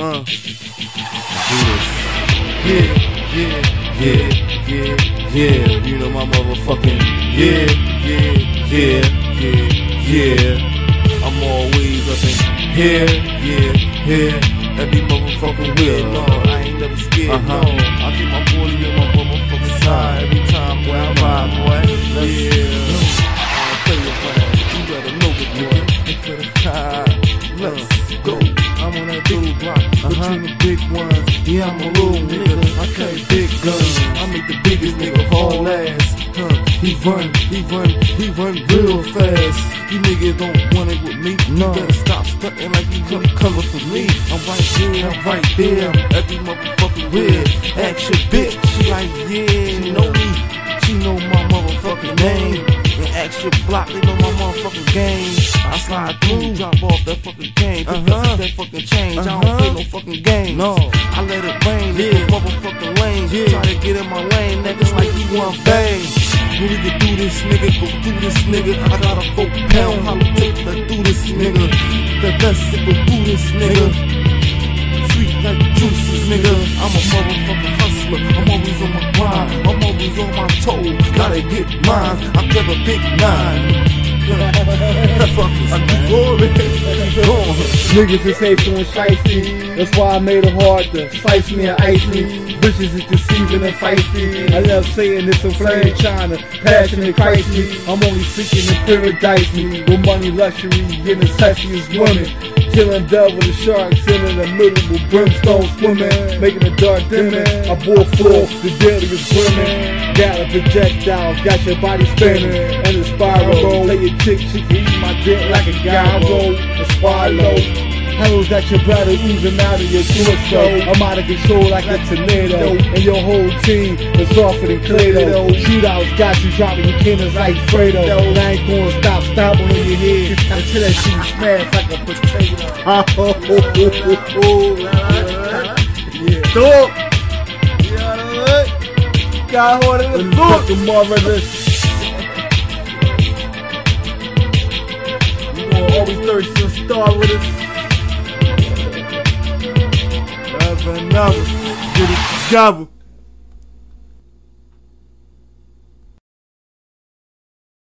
Uh. Yeah, yeah, yeah, yeah, yeah. You know my motherfucking yeah, yeah, yeah, yeah, yeah. I'm always up in here, yeah, here. Every motherfucking wheel. No, I ain't never scared. Uh-huh. No, I keep my 40 block uh-huh. between the big ones. Yeah, I'm a little nigga. I carry big guns. I make the biggest nigga haul ass. Huh. He run, he run, he run real fast. You niggas don't want it with me. No. You better stop stunting like you come cover for me. I'm right here, I'm right there. Every motherfucking where. Ask your bitch. She like, yeah, she know me. She know my motherfucking name. And ask your block, they know my motherfucking game. I slide through, drop off that fucking game, pick uh-huh. up that fucking change. Uh-huh. I don't play no fucking games. No, I let it rain, yeah. motherfucking lane. Yeah. Try to get in my lane, niggas like you want bang. When we can do this, nigga, go do this, nigga. I got a four pound politics to do this, nigga. The best it go do this, nigga. Sweet like juices, nigga. I'm a motherfucking hustler. I'm always on my grind. I'm always on my toes. Gotta get mine. I am a big nine. Niggas is hateful and shicey. That's why I made it hard to slice me and ice me. Bitches is deceiving and feisty. I love saying it's a flame China. Passionate Christy. I'm only seeking in paradise me. With money, luxury, getting sexy as women. Killing devil the sharks the middle with brimstone swimming, making the dark dimming. I bore forth the deadliest women. Got a projectile, got your body spinning, and a spiral. Play your chick, eat my dick like a gyro, a swallow. Hells that your brother oozing out of your torso. I'm out of control like a tornado. And your whole team is softer than Clay-Doh. Shootouts got you dropping your cannons like Fredo. And I ain't gonna stop stomping on your head until that shit smash like a potato. Oh, oh, oh, oh, oh. Yeah. Dope. Got hold of the book. The mother thirsty and star with us. Never, never. Get it together.